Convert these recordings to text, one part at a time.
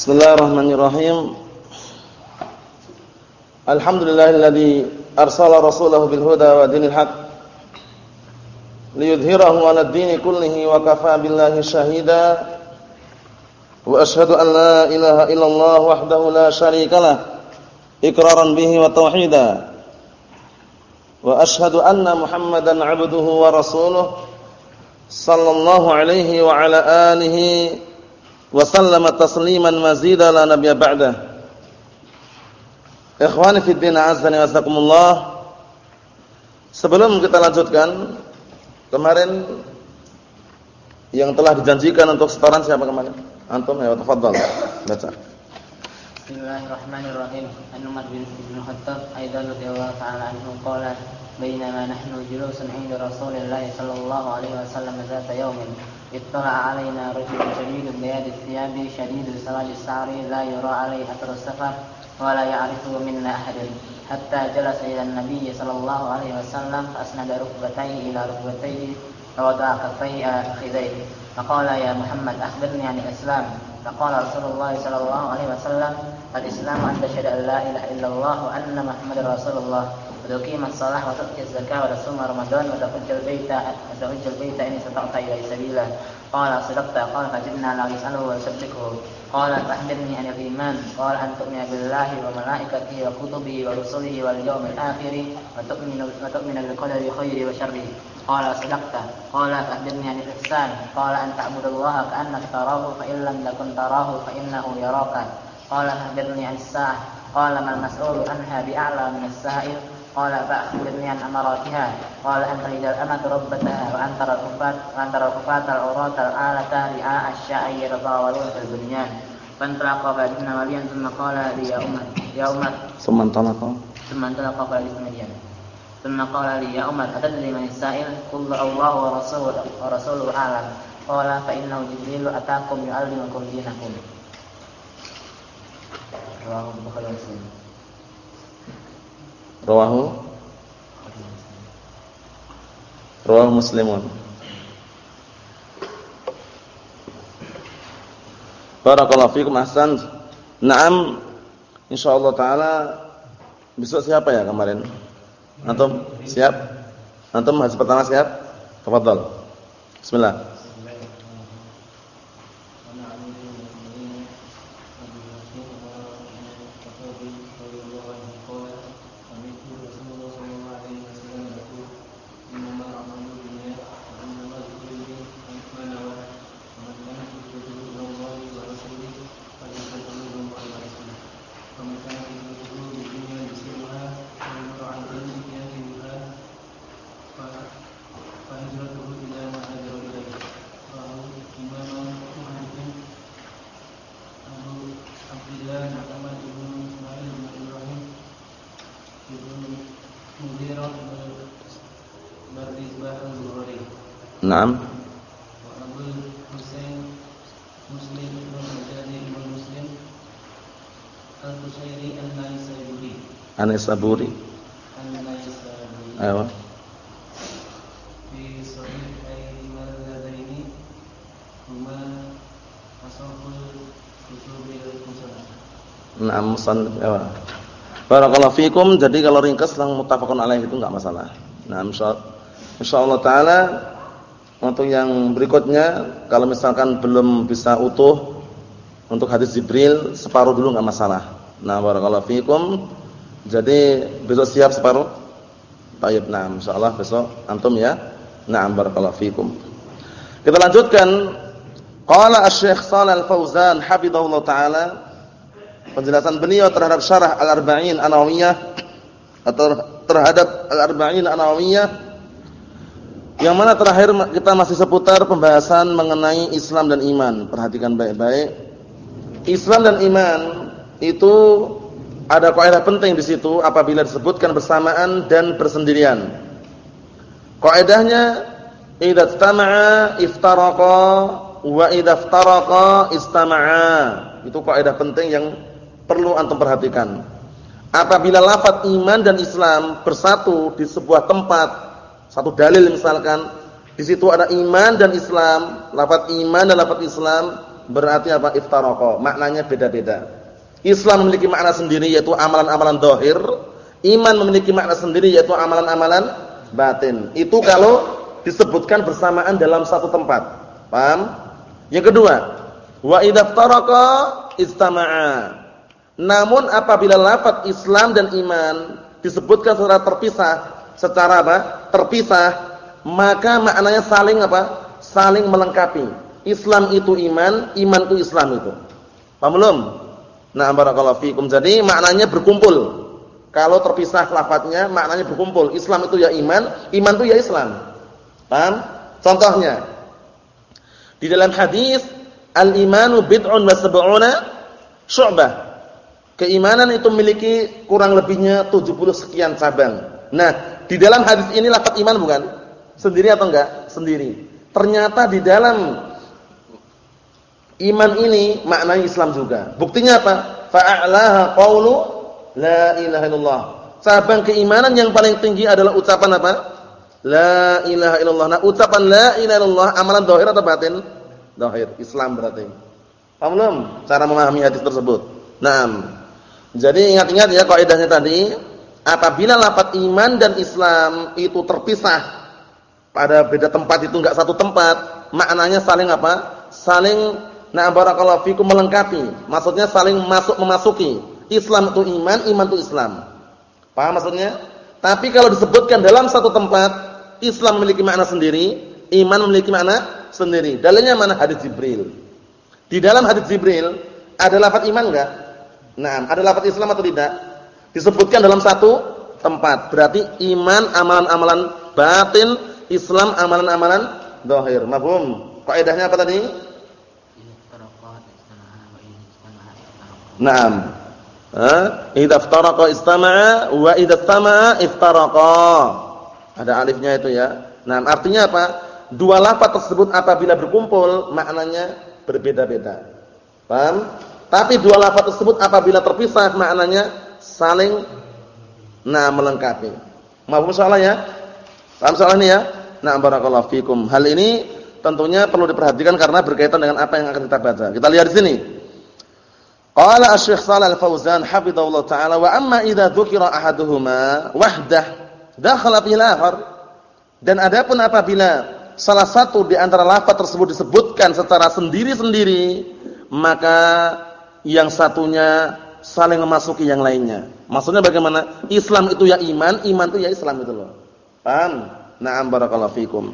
Bismillahirrahmanirrahim. Alhamdulillahilladzi arsala rasulahu bil huda wa dinil haq liyudhhirahu 'ala ad-dini kullihi wa kafaa billahi shahida. Wa ashhadu an la ilaha illallah wahdahu la syarika lah iqraran bihi wa tauhida. Wa ashhadu anna Muhammadan 'abduhu wa rasuluhu sallallahu alaihi wa ala alihi wa sallama tasliman mazida la nabiyya ba'dah. Ikhwani fi din azza wa. Sebelum kita lanjutkan, kemarin yang telah dijanjikan untuk setoran siapa kemarin? Antum ya tafadhal. Baca. Bismillahirrahmanirrahim. An Umar bin Khattab aidan radhiyallahu ta'ala anhu qala bainama nahnu julusun 'inda Rasulillah sallallahu alaihi wasallam zata yawmin اطلع علينا رجل شديد بياد الثياب شديد سواد الشعر لا يرى عليه أثر السفر ولا يعرفه منا أحد. حتى جلس إلى النبي صلى الله عليه وسلم فأسند ركبتيه إلى ركبتيه فوضع كفيه على فخذيه فقال يا محمد أخبرني عن الإسلام. فقال رسول الله صلى الله عليه وسلم الإسلام أن تشهد أن لا إله إلا الله وأن محمد رسول الله. وتقيم الصلاة وتؤتي الزكاة وتصوم رمضان وتحج البيت وتحج البيت إن استطعت إليه سبيلا قال صدقت. قال فجئنا لا يسأله ويصدقه قال فأخبرني عن الإيمان. قال أن تؤمن بالله وملائكته وكتبه ورسله واليوم الآخر وتؤمن وتؤمن بالقدر خيره وشره. قال صدقت. قال فأخبرني عن الإحسان. قال أن تعبد الله كأنك تراه فإن لم تكن تراه فإنه يراك. قال فأخبرني عن الساعة. قال ما المسؤول عنها بأعلى من السائل؟ قال فأخبرني عن أمراتها قال أن تلد الأمة ربتها وأن ترى الكفاة وأن ترى الكفاة العراة الآلة رعاء الشاء يتطاولون في البنيان فانطلق فأجبنا وليا ثم قال لي يا أمة يا أمة ثم انطلق ثم انطلق فلبث مليا ثم قال لي يا أمة أتدري من السائل قل الله ورسوله ورسوله أعلم قال فإنه جبريل أتاكم يعلمكم دينكم رواه البخاري ومسلم Rawahu Rawahu Muslimun. Barakallahu fikum ahsan. Naam. Insyaallah taala besok siapa ya kemarin? Antum siap? Antum hari pertama siap? Tafadhal. Bismillah. Naam. Anas Saburi. Ayo. Ya. Barakallahu fikum. Jadi kalau ringkas lang muttafaqun alaih itu enggak masalah. Nah, insyaallah taala untuk yang berikutnya, kalau misalkan belum bisa utuh untuk hadis Jibril, separuh dulu enggak masalah. Nah, barakallahu fikum. Jadi besok siap separuh? Baik, nah insyaallah besok antum ya. Nah, barakallahu fikum. Kita lanjutkan. Qala Asy-Syaikh Shalal Al-Fauzan hafizahullah taala penjelasan beliau terhadap syarah Al-Arba'in An-Nawawiyah atau terhadap Al-Arba'in An-Nawawiyah yang mana terakhir kita masih seputar pembahasan mengenai Islam dan iman. Perhatikan baik-baik. Islam dan iman itu ada kaidah penting di situ apabila disebutkan bersamaan dan bersendirian. Kaidahnya idza istama'a iftaraqa wa idza iftaraqa istama'a. Itu kaidah penting yang perlu antum perhatikan. Apabila lafaz iman dan Islam bersatu di sebuah tempat satu dalil misalkan di situ ada iman dan Islam, lafaz iman dan lafaz Islam berarti apa? Iftaroko. Maknanya beda-beda. Islam memiliki makna sendiri yaitu amalan-amalan dohir. Iman memiliki makna sendiri yaitu amalan-amalan batin. Itu kalau disebutkan bersamaan dalam satu tempat. Paham? Yang kedua, wa idaftaraka istama'a. Namun apabila lafaz Islam dan iman disebutkan secara terpisah, secara apa? Terpisah, maka maknanya saling apa? Saling melengkapi. Islam itu iman, iman itu Islam itu. Paham belum? Nah, barakallahu fikum. Jadi maknanya berkumpul. Kalau terpisah lafadznya maknanya berkumpul. Islam itu ya iman, iman itu ya Islam. Paham? Contohnya di dalam hadis al-imanu bid'un wa sab'una syu'bah. Keimanan itu memiliki kurang lebihnya 70 sekian cabang. Nah, di dalam hadis ini lafaz iman bukan? Sendiri atau enggak? Sendiri. Ternyata di dalam Iman ini maknanya Islam juga. Buktinya apa? Fa'alaha qawlu la ilaha illallah. Cabang keimanan yang paling tinggi adalah ucapan apa? La ilaha illallah. Nah, ucapan la ilaha illallah amalan zahir atau batin? Zahir. Islam berarti. Paham belum? Cara memahami hadis tersebut. Naam. Jadi ingat-ingat ya kaidahnya tadi, apabila lafaz iman dan Islam itu terpisah pada beda tempat itu enggak satu tempat, maknanya saling apa? Saling Nah barakallahu fikum melengkapi. Maksudnya saling masuk memasuki. Islam itu iman, iman itu Islam. Paham maksudnya? Tapi kalau disebutkan dalam satu tempat, Islam memiliki makna sendiri, iman memiliki makna sendiri. Dalilnya mana? Hadis Jibril. Di dalam hadis Jibril ada lafaz iman enggak? Nah, ada lafaz Islam atau tidak? Disebutkan dalam satu tempat. Berarti iman amalan-amalan batin, Islam amalan-amalan zahir. Mafhum? Kaidahnya apa tadi? Naam. Eh, idza iftaraqa istama'a wa idza istama'a iftaraqa. Ada alifnya itu ya. Nah, artinya apa? Dua lafaz tersebut apabila berkumpul maknanya berbeda-beda. Paham? Tapi dua lafaz tersebut apabila terpisah maknanya saling nah melengkapi. Mahfum soalnya ya? Paham soal ini ya? Nah, barakallahu fikum. Hal ini tentunya perlu diperhatikan karena berkaitan dengan apa yang akan kita baca. Kita lihat di sini. Qala Asy-Syaikh Shalal Al-Fauzan hafizallahu taala wa amma idza dzukira ahaduhuma wahdah dakhala fil akhar. Dan adapun apabila salah satu di antara lafaz tersebut disebutkan secara sendiri-sendiri, maka yang satunya saling memasuki yang lainnya. Maksudnya bagaimana? Islam itu ya iman, iman itu ya Islam itu loh. Paham? Na'am barakallahu fikum.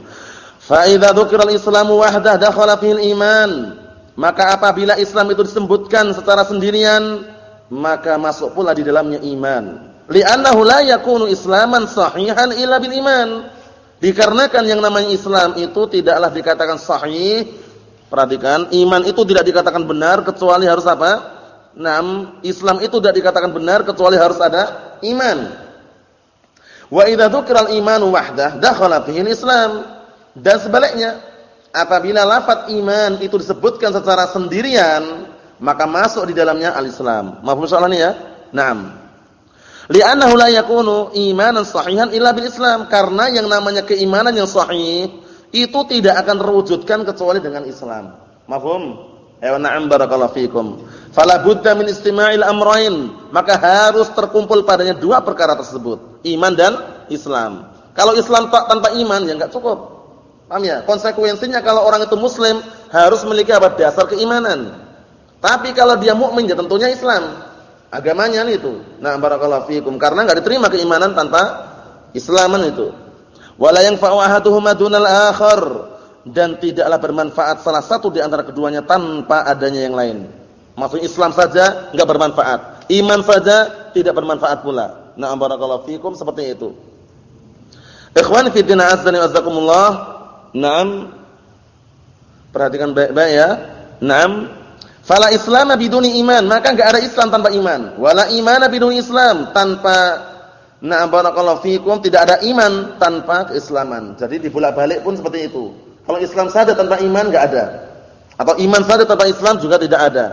Fa idza dzukira al-islamu wahdah dakhala fil iman. Maka apabila Islam itu disebutkan secara sendirian, maka masuk pula di dalamnya iman. Li'annahu la yakunu islaman sahihan illa bil iman. Dikarenakan yang namanya Islam itu tidaklah dikatakan sahih. Perhatikan, iman itu tidak dikatakan benar kecuali harus apa? Nam, Islam itu tidak dikatakan benar kecuali harus ada iman. Wa idza dzukira al-iman wahdah dakhala fihi Islam. Dan sebaliknya, apabila lafaz iman itu disebutkan secara sendirian, maka masuk di dalamnya al-Islam. Mahfum soalan ini ya? Naam. Li'annahu la yakunu imanan sahihan illa bil Islam, karena yang namanya keimanan yang sahih itu tidak akan terwujudkan kecuali dengan Islam. Mahfum? Ya na'am barakallahu fikum. Fala budda min istima'il amrayn, maka harus terkumpul padanya dua perkara tersebut, iman dan Islam. Kalau Islam tak tanpa iman ya enggak cukup. Paham ya? Konsekuensinya kalau orang itu muslim harus memiliki apa? Dasar keimanan. Tapi kalau dia mukmin ya tentunya Islam. Agamanya itu. Nah, barakallahu fikum. Karena enggak diterima keimanan tanpa Islaman itu. Wala yanfa'u ahaduhuma dunal akhar dan tidaklah bermanfaat salah satu di antara keduanya tanpa adanya yang lain. Maksud Islam saja enggak bermanfaat. Iman saja tidak bermanfaat pula. Nah, barakallahu fikum seperti itu. Ikhwan fi din azza wa jazakumullah. Naam. Perhatikan baik-baik ya. Naam. Fala Islam biduni iman, maka enggak ada Islam tanpa iman. Wala iman biduni Islam, tanpa Na'am barakallahu fikum, tidak ada iman tanpa keislaman. Jadi dibolak-balik pun seperti itu. Kalau Islam saja tanpa iman enggak ada. Atau iman saja tanpa Islam juga tidak ada.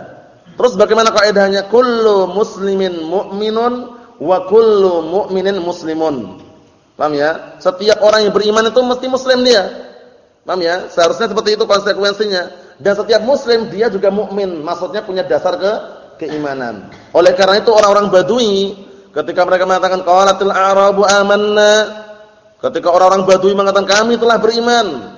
Terus bagaimana kaidahnya? Kullu muslimin mu'minun wa kullu mu'minin muslimun. Paham ya? Setiap orang yang beriman itu mesti muslim dia. Paham ya? Seharusnya seperti itu konsekuensinya. dan setiap muslim dia juga mukmin, maksudnya punya dasar ke keimanan. Oleh karena itu orang-orang Badui ketika mereka mengatakan qalatil a'rabu amanna, ketika orang-orang Badui mengatakan kami telah beriman.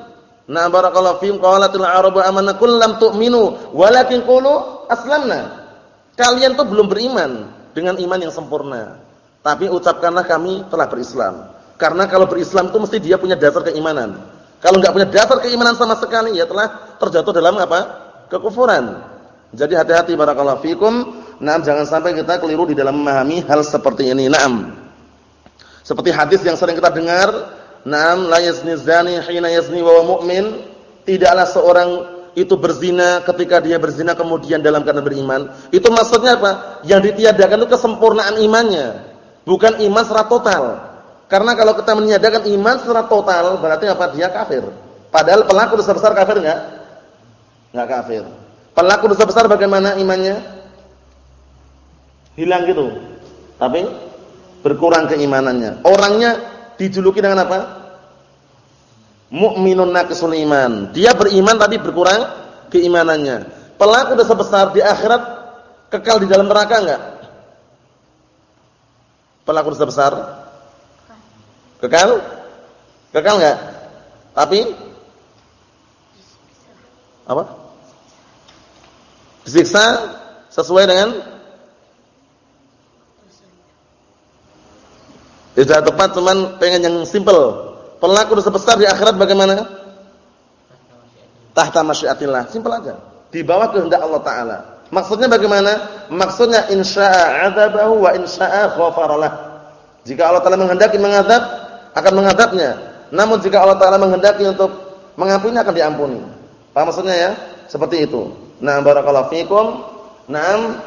Nah barakallahu fiikum qalatil a'rabu amanna qul lam tu'minu walakin qulu aslamna. Kalian tuh belum beriman dengan iman yang sempurna. Tapi ucapkanlah kami telah berislam. Karena kalau berislam itu mesti dia punya dasar keimanan. Kalau enggak punya dasar keimanan sama sekali ya telah terjatuh dalam apa? kekufuran. Jadi hati-hati barakallahu fikum. Naam jangan sampai kita keliru di dalam memahami hal seperti ini. Naam. Seperti hadis yang sering kita dengar, naam la yazni zani hina yazni wa mu'min. Tidaklah seorang itu berzina ketika dia berzina kemudian dalam keadaan beriman. Itu maksudnya apa? Yang ditiadakan itu kesempurnaan imannya, bukan iman secara total. Karena kalau kita meniadakan iman secara total, berarti apa? Dia kafir. Padahal pelaku dosa besar kafir enggak? Enggak kafir. Pelaku dosa besar bagaimana imannya? Hilang gitu. Tapi berkurang keimanannya. Orangnya dijuluki dengan apa? Mukminun naqisul iman. Dia beriman tapi berkurang keimanannya. Pelaku dosa besar di akhirat kekal di dalam neraka enggak? Pelaku dosa besar Kekal? Kekal enggak? Tapi apa? Disiksa sesuai dengan Tidak tepat cuman pengen yang simple. Pelaku dosa besar di akhirat bagaimana? Tahta masyiatillah. Simple aja. Di bawah kehendak Allah taala. Maksudnya bagaimana? Maksudnya insya'a 'adzabahu wa insya'a ghafaralah. Jika Allah taala menghendaki mengadab, akan mengadabnya. Namun jika Allah Taala menghendaki untuk mengampuni akan diampuni. Paham maksudnya ya? Seperti itu. Nah, barakallahu fikum. Naam.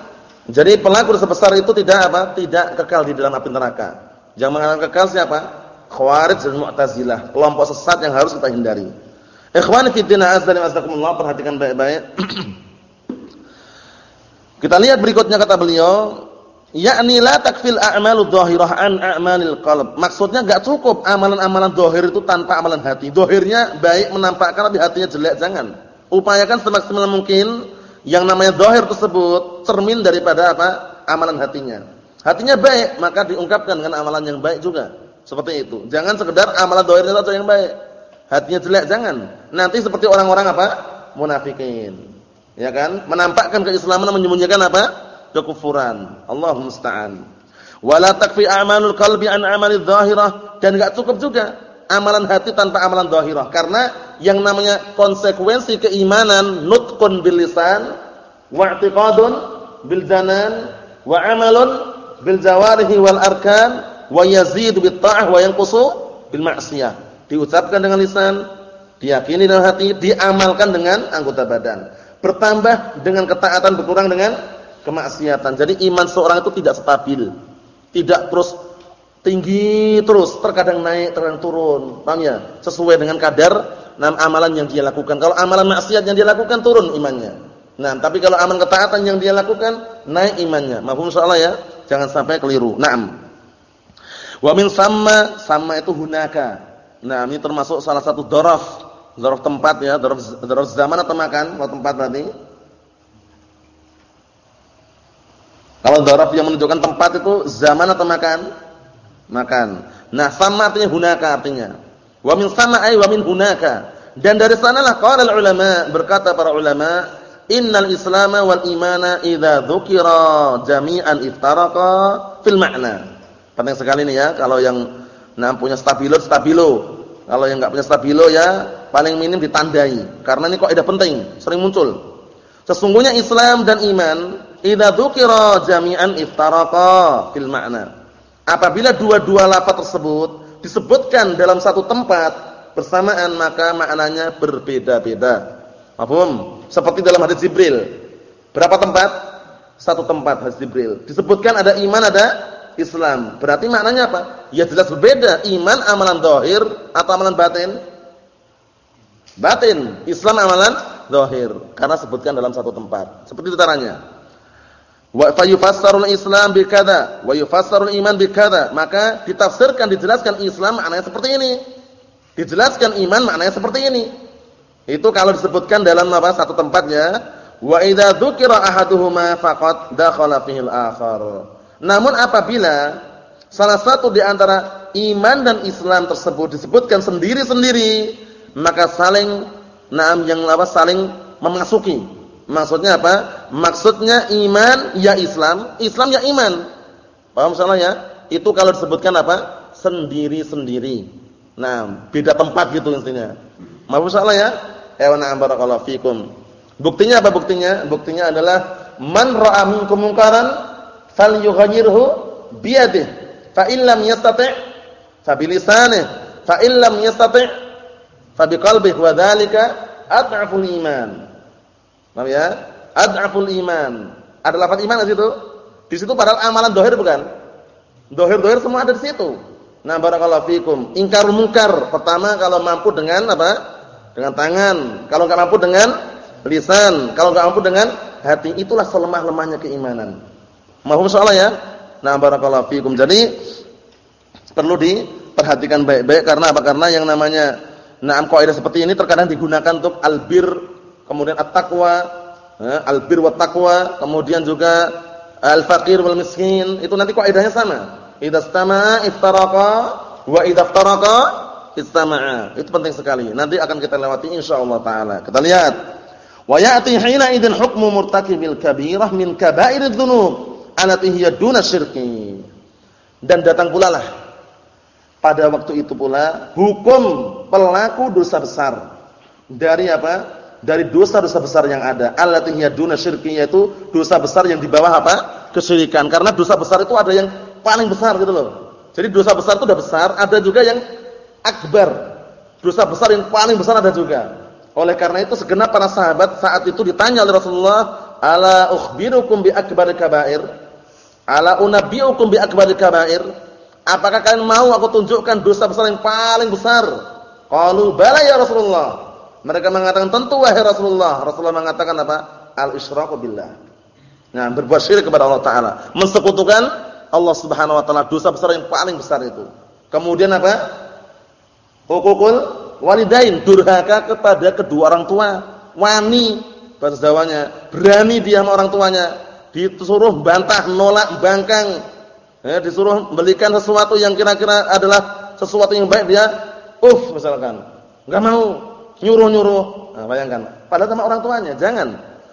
Jadi pelaku sebesar itu tidak apa? Tidak kekal di dalam api neraka. Yang mengatakan kekal siapa? Khawarij dan Mu'tazilah, kelompok sesat yang harus kita hindari. Ikhwani fi din azza wa perhatikan baik-baik. kita lihat berikutnya kata beliau, yakni la takfil a'malu dhahirah an a'malil qalb. Maksudnya enggak cukup amalan-amalan zahir itu tanpa amalan hati. Zahirnya baik menampakkan tapi hatinya jelek jangan. Upayakan semaksimal mungkin yang namanya zahir tersebut cermin daripada apa? amalan hatinya. Hatinya baik, maka diungkapkan dengan amalan yang baik juga. Seperti itu. Jangan sekedar amalan zahirnya saja yang baik. Hatinya jelek jangan. Nanti seperti orang-orang apa? munafikin. Ya kan? Menampakkan keislaman menyembunyikan apa? kekufuran. Allah musta'an. Wala takfi a'malul qalbi an amalidh dhahirah dan enggak cukup juga amalan hati tanpa amalan dhahirah karena yang namanya konsekuensi keimanan nutqun bil lisan wa i'tiqadun wa amalun bil jawarihi wal arkan wa yazidu bit ta'ah wa yanqusu bil ma'siyah diucapkan dengan lisan diyakini dalam hati diamalkan dengan anggota badan bertambah dengan ketaatan berkurang dengan kemaksiatan. Jadi iman seorang itu tidak stabil. Tidak terus tinggi terus, terkadang naik, terkadang turun. Paham ya? Sesuai dengan kadar nam amalan yang dia lakukan. Kalau amalan maksiat yang dia lakukan turun imannya. Nah, tapi kalau amalan ketaatan yang dia lakukan naik imannya. Mafhum insyaallah ya? Jangan sampai keliru. Naam. Wa min sama, sama itu hunaka. Nah, ini termasuk salah satu doraf. Doraf tempat ya, doraf zaman atau makan, kalau tempat berarti. Kalau dzaraf yang menunjukkan tempat itu zaman atau makan? Makan. Nah, sama artinya hunaka artinya. Wa min sama ay wa min hunaka. Dan dari sanalah qala ulama berkata para ulama, innal islama wal imana idza dzukira jami'an iftaraqa fil ma'na. Penting sekali ini ya kalau yang nah punya stabilo stabilo. Kalau yang enggak punya stabilo ya paling minim ditandai. Karena ini kok ada penting, sering muncul. Sesungguhnya Islam dan iman idza dzukira jami'an iftaraqa fil ma'na. Apabila dua-dua lafaz tersebut disebutkan dalam satu tempat bersamaan maka maknanya berbeda-beda. Paham? Seperti dalam hadis Jibril. Berapa tempat? Satu tempat hadis Jibril. Disebutkan ada iman, ada Islam. Berarti maknanya apa? Ya jelas berbeda. Iman amalan zahir atau amalan batin? Batin. Islam amalan zahir. Karena sebutkan dalam satu tempat. Seperti itu caranya. Wa fayufassarul Islam bikada wa yufassarul iman bikada. Maka ditafsirkan dijelaskan Islam maknanya seperti ini. Dijelaskan iman maknanya seperti ini. Itu kalau disebutkan dalam apa satu tempatnya, wa idza dzukira ahaduhuma faqad dakhala fihi al-akhar. Namun apabila salah satu di antara iman dan Islam tersebut disebutkan sendiri-sendiri, maka saling naam yang apa saling memasuki. Maksudnya apa? Maksudnya iman ya Islam, Islam ya iman. Paham salah ya? Itu kalau disebutkan apa? Sendiri-sendiri. Nah, beda tempat gitu intinya. Maaf salah ya? Ya na'am barakallahu fikum. Buktinya apa buktinya? Buktinya adalah man ra'a minkum munkaran falyughayyirhu bi yadihi. Fa in lam yastati' fa bi lisanihi. Fa in lam yastati' fa wa dzalika ad'aful iman. Paham ya? Ad'aful iman. Ada lafaz iman di situ? Di situ padahal amalan dohir bukan? Dohir-dohir semua ada di situ. Nah, barakallahu fikum. Ingkar munkar. Pertama kalau mampu dengan apa? Dengan tangan, kalau enggak mampu dengan lisan, kalau enggak mampu dengan hati, itulah selemah-lemahnya keimanan. Mahum soalnya ya? Nah, barakallahu fikum. Jadi perlu diperhatikan baik-baik karena apa? Karena yang namanya na'am kaidah seperti ini terkadang digunakan untuk albir, kemudian at-taqwa, eh, albir wa taqwa, kemudian juga al-faqir wal miskin. Itu nanti kaidahnya sama. Idza istama'a iftaraqa wa idza iftaraqa istama'a. Itu penting sekali. Nanti akan kita lewati insyaallah taala. Kita lihat. Wa ya'ti hina idzin hukmu murtakibil kabirah min kaba'iridz dzunub allati hiya duna syirki. Dan datang pula lah pada waktu itu pula hukum pelaku dosa besar dari apa? Dari dosa-dosa besar yang ada. Allati hiya duna syirki yaitu dosa besar yang di bawah apa? kesyirikan. Karena dosa besar itu ada yang paling besar gitu loh. Jadi dosa besar itu udah besar, ada juga yang akbar. Dosa besar yang paling besar ada juga. Oleh karena itu segenap para sahabat saat itu ditanya oleh Rasulullah, "Ala ukhbirukum bi akbaril kaba'ir?" Ala unabbiukum bi akbaril kaba'ir? Apakah kalian mau aku tunjukkan dosa besar yang paling besar? Qalu bala ya Rasulullah. Mereka mengatakan tentu wahai Rasulullah. Rasulullah mengatakan apa? Al-isyraku billah. Nah, berbuat syirik kepada Allah taala, mensekutukan Allah Subhanahu wa taala dosa besar yang paling besar itu. Kemudian apa? Hukukul walidain, durhaka kepada kedua orang tua. Wani bahasa Jawanya, berani dia sama orang tuanya. Disuruh bantah, nolak, bangkang. Ya, disuruh belikan sesuatu yang kira-kira adalah sesuatu yang baik dia uff misalkan. Enggak mau, nyuruh-nyuruh. Nah, bayangkan. Padahal sama orang tuanya, jangan.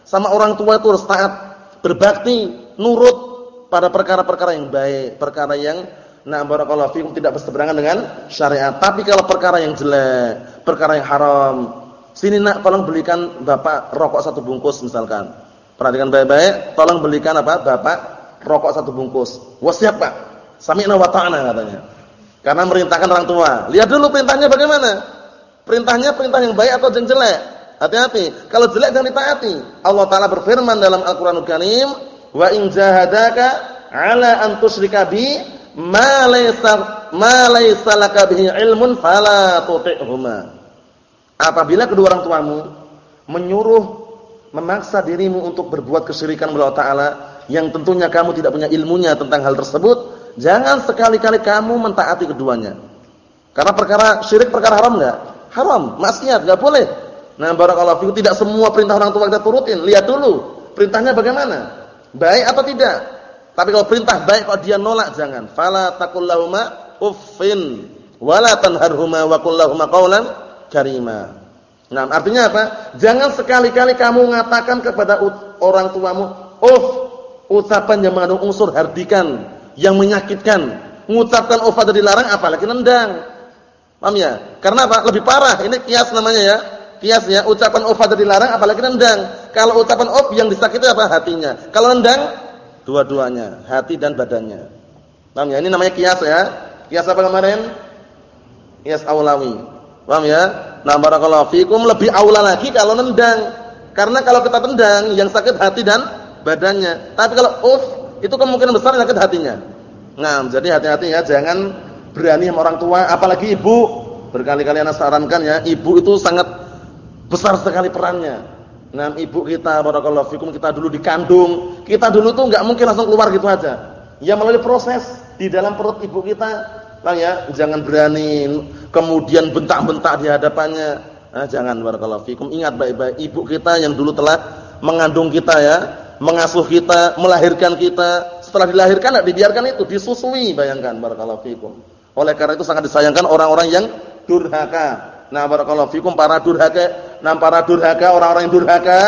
Sama orang tua itu harus taat, berbakti, nurut pada perkara-perkara yang baik, perkara yang Nah, barakallahu fikum tidak berseberangan dengan syariat. Tapi kalau perkara yang jelek, perkara yang haram, sini nak tolong belikan Bapak rokok satu bungkus misalkan. Perhatikan baik-baik, tolong belikan apa? Bapak rokok satu bungkus. Wasiat, Pak. Sami'na wa ta'na katanya. Karena merintahkan orang tua. Lihat dulu perintahnya bagaimana? Perintahnya perintah yang baik atau yang jelek? Hati-hati. Kalau jelek jangan ditaati. Allah taala berfirman dalam Al-Qur'anul Karim, "Wa in jahadaka 'ala an tusyrika bi" ma laysa ma laysa ilmun fala tuti'huma. Apabila kedua orang tuamu menyuruh memaksa dirimu untuk berbuat kesyirikan kepada Allah taala yang tentunya kamu tidak punya ilmunya tentang hal tersebut, jangan sekali-kali kamu mentaati keduanya. Karena perkara syirik perkara haram enggak? Haram, maksiat enggak boleh. Nah, barakallahu fiku tidak semua perintah orang tua kita turutin. Lihat dulu perintahnya bagaimana? Baik atau tidak? Tapi kalau perintah baik kok dia nolak jangan. Fala taqul uffin wala tanharhuma wa qul qawlan karima. Nah, artinya apa? Jangan sekali-kali kamu mengatakan kepada orang tuamu uff, ucapan yang mengandung unsur hardikan, yang menyakitkan. Mengucapkan uff ada dilarang apalagi nendang. Paham ya? Karena apa? Lebih parah. Ini kias namanya ya. Kias ya, ucapan uff ada dilarang apalagi nendang. Kalau ucapan uff yang disakiti apa? Hatinya. Kalau nendang dua-duanya, hati dan badannya. Paham ya? Ini namanya kias ya. Kias apa kemarin? Kias aulawi. Paham ya? Nah, barakallahu fikum lebih aula lagi kalau nendang. Karena kalau kita tendang yang sakit hati dan badannya. Tapi kalau uff itu kemungkinan besar sakit hatinya. Nah, jadi hati-hati ya, jangan berani sama orang tua, apalagi ibu. Berkali-kali anak sarankan ya, ibu itu sangat besar sekali perannya. Nah, ibu kita barakallahu fikum kita dulu dikandung. Kita dulu tuh enggak mungkin langsung keluar gitu aja. Ya melalui proses di dalam perut ibu kita. Bang ya, jangan berani kemudian bentak-bentak di hadapannya. Nah, jangan barakallahu fikum. Ingat baik-baik ibu kita yang dulu telah mengandung kita ya, mengasuh kita, melahirkan kita. Setelah dilahirkan tidak dibiarkan itu, disusui bayangkan barakallahu fikum. Oleh karena itu sangat disayangkan orang-orang yang durhaka. Nah, barakallahu fikum para durhaka, nah para durhaka, orang-orang yang durhaka,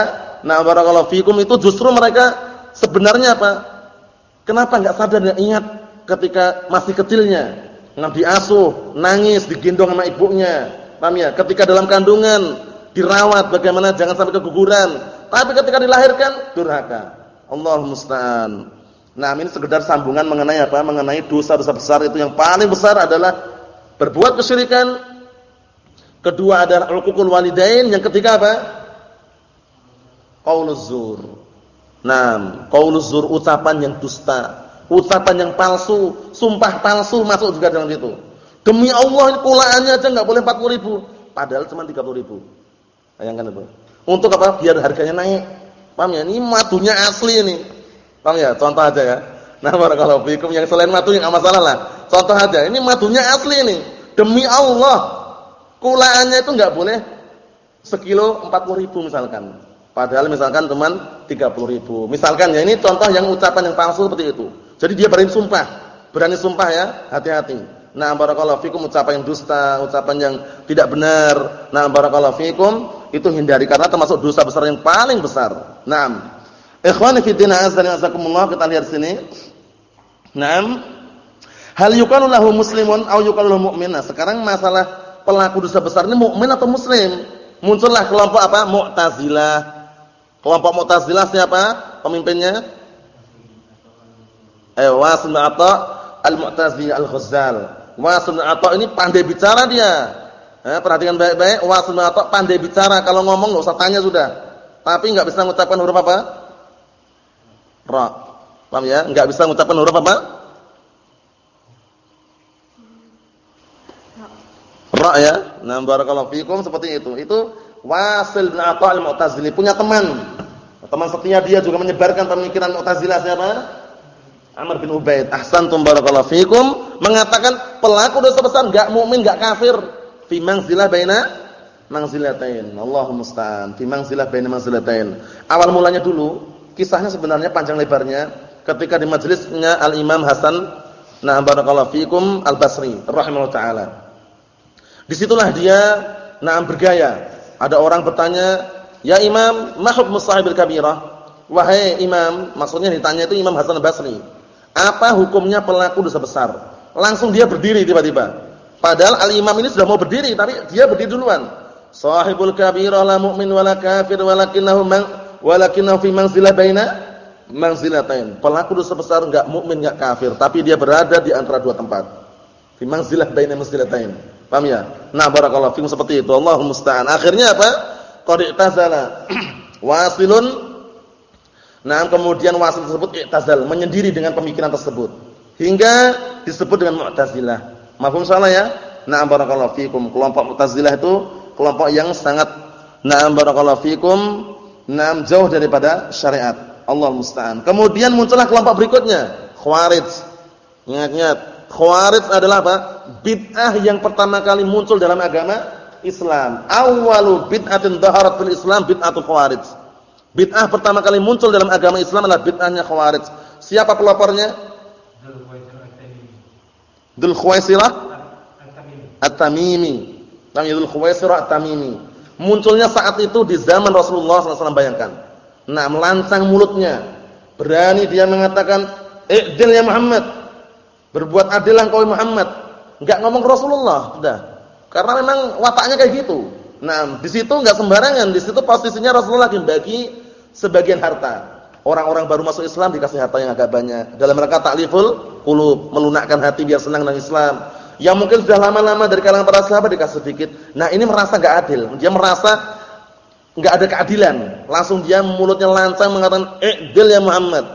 nah barakallahu fikum itu justru mereka sebenarnya apa? Kenapa enggak sadar dan ingat ketika masih kecilnya, nah diasuh, nangis, digendong sama ibunya, Paham ya? Ketika dalam kandungan dirawat bagaimana jangan sampai keguguran. Tapi ketika dilahirkan durhaka. Allah musta'an. Nah, ini sekedar sambungan mengenai apa? Mengenai dosa-dosa besar itu yang paling besar adalah berbuat kesyirikan. Kedua adalah uququl walidain, yang ketiga apa? Qauluz zur. Nah, qauluz ucapan yang dusta, ucapan yang palsu, sumpah palsu masuk juga dalam itu. Demi Allah ini kulaannya aja nggak boleh 40 ribu. Padahal cuma 30 ribu. Bayangkan itu. Untuk apa? Biar harganya naik. Paham ya? Ini madunya asli ini. Paham ya? Contoh aja ya. Nah, barakallahu fikum yang selain madu yang enggak masalah lah. Contoh aja. Ini madunya asli ini. Demi Allah. Kulaannya itu nggak boleh sekilo 40 ribu misalkan. Padahal misalkan teman 30 ribu. Misalkan ya ini contoh yang ucapan yang palsu seperti itu. Jadi dia berani sumpah. Berani sumpah ya. Hati-hati. Nah, barakallahu fikum ucapan yang dusta, ucapan yang tidak benar. Nah, barakallahu fikum itu hindari karena termasuk dosa besar yang paling besar. Naam. Ikhwani fi din jazakumullah kita lihat sini. Naam. Hal yuqalu lahu muslimun aw yuqalu lahu mu'min. Nah, sekarang masalah pelaku dosa besar ini mukmin atau muslim? Muncullah kelompok apa? Mu'tazilah. Kelompok Mu'tazilah siapa? Pemimpinnya? Eh, Wasil Atta Al-Mu'tazili Al-Ghazal. Wasun atau ini pandai bicara dia. Eh, perhatikan baik-baik. Wasun atau pandai bicara. Kalau ngomong nggak usah tanya sudah. Tapi nggak bisa mengucapkan huruf apa? Ra. Paham ya? Nggak bisa mengucapkan huruf apa? Ra ya. Nah, barakallahu fikum seperti itu. Itu Wasil bin Atha al-Mu'tazili punya teman. Teman setia dia juga menyebarkan pemikiran Mu'tazilah siapa? Amr bin Ubaid, ahsantum barakallahu fikum, mengatakan pelaku dosa besar enggak mukmin, enggak kafir. Fi manzilah baina manzilatain. Allahu musta'an. Fi manzilah baina manzilatain. Awal mulanya dulu, kisahnya sebenarnya panjang lebarnya ketika di majelisnya Al-Imam Hasan nah barakallahu fikum Al-Basri rahimahullah taala. Di situlah dia nah bergaya. Ada orang bertanya, "Ya Imam, ma hukmu sahibil kabirah?" Wahai Imam, maksudnya ditanya itu Imam Hasan Al-Basri. Apa hukumnya pelaku dosa besar? Langsung dia berdiri tiba-tiba. Padahal al-imam ini sudah mau berdiri, tapi dia berdiri duluan. Sahibul kabirah la mu'min wala kafir walakinahu man walakinahu fi manzilah baina manzilatain. Pelaku dosa besar enggak mukmin enggak kafir, tapi dia berada di antara dua tempat. Fi manzilah baina manzilatain. Paham ya? Nah, barakallahu fikum seperti itu. Allahu musta'an. Akhirnya apa? Qad i'tazala wasilun Nah, kemudian wasil tersebut i'tazal, menyendiri dengan pemikiran tersebut. Hingga disebut dengan Mu'tazilah. Mafhum salah ya? Na'am barakallahu fikum. Kelompok Mu'tazilah itu kelompok yang sangat na'am barakallahu fikum, na'am jauh daripada syariat. Allah musta'an. Kemudian muncullah kelompok berikutnya, Khawarij. Ingat-ingat, Khawarij adalah apa? Bid'ah yang pertama kali muncul dalam agama Islam. Awalu bid'atin dhaharat fil Islam bid'atul Khawarij. Bid'ah pertama kali muncul dalam agama Islam adalah bid'ahnya Khawarij. Siapa pelopornya? Dzul Khuwaisirah At-Tamimi. Namanya Dzul Khuwaisirah At-Tamimi. Munculnya saat itu di zaman Rasulullah SAW bayangkan. Nah, melancang mulutnya. Berani dia mengatakan, "I'dil ya Muhammad." Berbuat adillah kau Muhammad. Enggak ngomong Rasulullah, sudah. Karena memang wataknya kayak gitu. Nah, di situ enggak sembarangan, di situ posisinya Rasulullah lagi bagi sebagian harta. Orang-orang baru masuk Islam dikasih harta yang agak banyak. Dalam rangka takliful qulub, melunakkan hati biar senang dengan Islam. Yang mungkin sudah lama-lama dari kalangan para sahabat dikasih sedikit. Nah, ini merasa enggak adil. Dia merasa enggak ada keadilan. Langsung dia mulutnya lancang mengatakan, "I'dil ya Muhammad."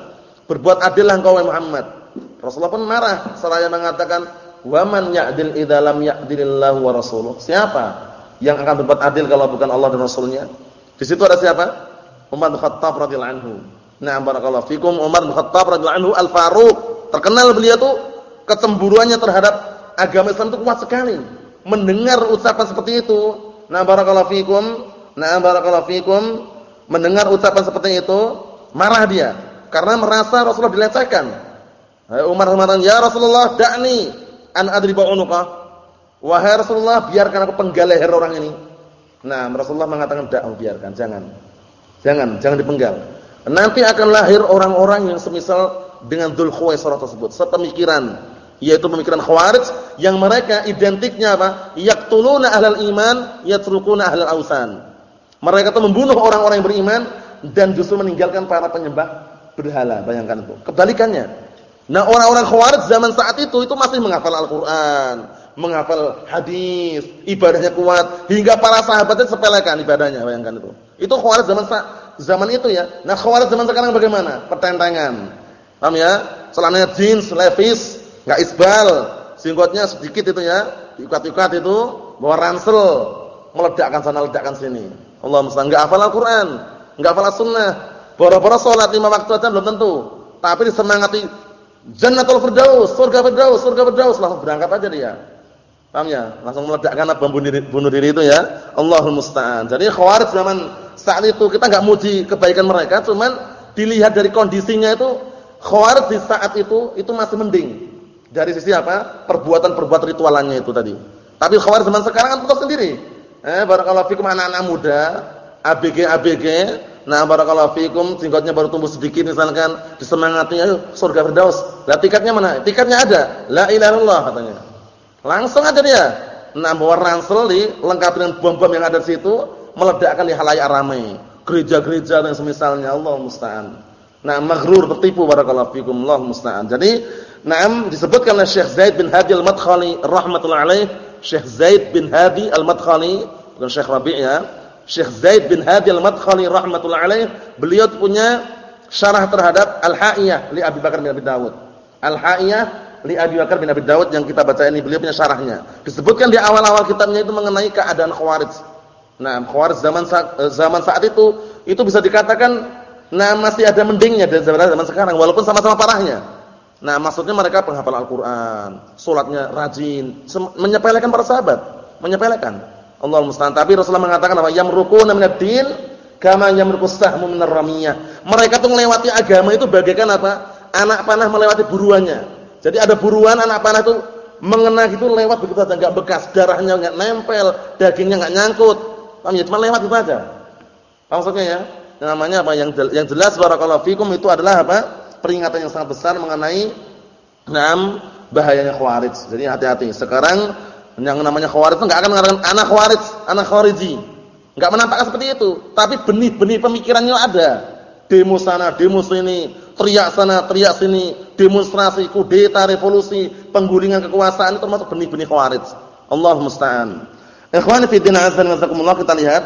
Berbuat adillah engkau wahai Muhammad. Rasulullah pun marah seraya mengatakan, "Wa man ya'dil idza lam ya'dilillahu wa rasuluh?" Siapa yang akan berbuat adil kalau bukan Allah dan Rasulnya. Di situ ada siapa? Umar bin Khattab radhiyallahu anhu. Nah, barakallahu fikum Umar bin Khattab radhiyallahu anhu Al-Faruq. Terkenal beliau tuh kecemburuannya terhadap agama Islam itu kuat sekali. Mendengar ucapan seperti itu, Nah, barakallahu fikum. Nah, barakallahu fikum. Mendengar ucapan seperti itu, marah dia karena merasa Rasulullah dilecehkan. Umar mengatakan, "Ya Rasulullah, da'ni an adriba unuqa." Wahai Rasulullah, biarkan aku penggal leher orang ini. Nah, Rasulullah mengatakan, "Da'u, biarkan, jangan." Jangan, jangan dipenggal. Nanti akan lahir orang-orang yang semisal dengan Dzul Khuwaisarah tersebut, sepemikiran, yaitu pemikiran Khawarij yang mereka identiknya apa? Yaqtuluna ahlal iman, yatrukuna ahlal ausan. Mereka itu membunuh orang-orang yang beriman dan justru meninggalkan para penyembah berhala, bayangkan itu. Kebalikannya. Nah, orang-orang Khawarij zaman saat itu itu masih menghafal Al-Qur'an, menghafal hadis, ibadahnya kuat, hingga para sahabatnya sepelekan ibadahnya, bayangkan itu. Itu khawarij zaman zaman itu ya. Nah, khawarij zaman sekarang bagaimana? Pertentangan. Paham ya? Celananya jeans, levis, enggak isbal, singgotnya sedikit itu ya, diikat-ikat itu, bawa ransel, meledakkan sana, ledakkan sini. Allah musta'an enggak hafal Al-Qur'an, enggak hafal sunnah. Boro-boro salat lima waktu aja belum tentu, tapi disemangati Jannatul Firdaus, surga Firdaus, surga Firdaus, langsung berangkat aja dia. Paham ya? Langsung meledakkan apa bunuh diri, bunuh diri itu ya. Allahul musta'an. Jadi khawarij zaman saat itu kita enggak muji kebaikan mereka, cuman dilihat dari kondisinya itu khawarij di saat itu itu masih mending. Dari sisi apa? Perbuatan-perbuatan ritualannya itu tadi. Tapi khawarij zaman sekarang kan putus sendiri. Eh, barakallahu fikum anak-anak muda, ABG ABG. Nah, barakallahu fikum jenggotnya baru tumbuh sedikit misalkan disemangati ayo surga Firdaus. Lah tiketnya mana? Tiketnya ada. La ilaha illallah katanya. Langsung aja dia. Nah, bawa ransel di lengkap dengan bom-bom yang ada di situ, meledakkan di halayak ramai. Gereja-gereja dan semisalnya Allah musta'an. Nah, maghrur tertipu barakallahu fikum Allah musta'an. Jadi, na'am disebutkan oleh Syekh Zaid bin Hadi Al-Madkhali rahimatullah alaih, Syekh Zaid bin Hadi Al-Madkhali, bukan Syekh Rabi' ya. Syekh Zaid bin Hadi Al-Madkhali rahimatullah alaih, beliau punya syarah terhadap Al-Ha'iyah li Abi Bakar bin Abi Dawud. Al-Ha'iyah li Abi Bakar bin Abi Dawud yang kita baca ini beliau punya syarahnya. Disebutkan di awal-awal kitabnya itu mengenai keadaan Khawarij. Nah, Khawarij zaman eh, zaman saat itu itu bisa dikatakan nah masih ada mendingnya dari zaman, zaman sekarang walaupun sama-sama parahnya. Nah, maksudnya mereka penghafal Al-Qur'an, salatnya rajin, menyepelekan para sahabat, menyepelekan. Allah musta'an. Tapi Rasulullah mengatakan apa? Yamrukuna minad din kama yamrukus sahmu minar. Mereka tuh melewati agama itu bagaikan apa? Anak panah melewati buruannya. Jadi ada buruan anak panah itu mengena gitu lewat begitu saja enggak bekas, darahnya enggak nempel, dagingnya enggak nyangkut. Paham ya? Cuma lewat itu aja. Paham maksudnya ya? Yang namanya apa? Yang yang jelas barakallahu fikum itu adalah apa? Peringatan yang sangat besar mengenai enam bahayanya khawarij. Jadi hati-hati. Sekarang yang namanya khawarij itu enggak akan mengatakan anak khawarij, anak khawariji. Enggak menampakkan seperti itu, tapi benih-benih pemikirannya ada. Demo sana, demo sini, teriak sana, teriak sini, demonstrasi, kudeta, revolusi, penggulingan kekuasaan itu termasuk benih-benih khawarij. Allah musta'an. Ikhwani fi din azan wa kita lihat,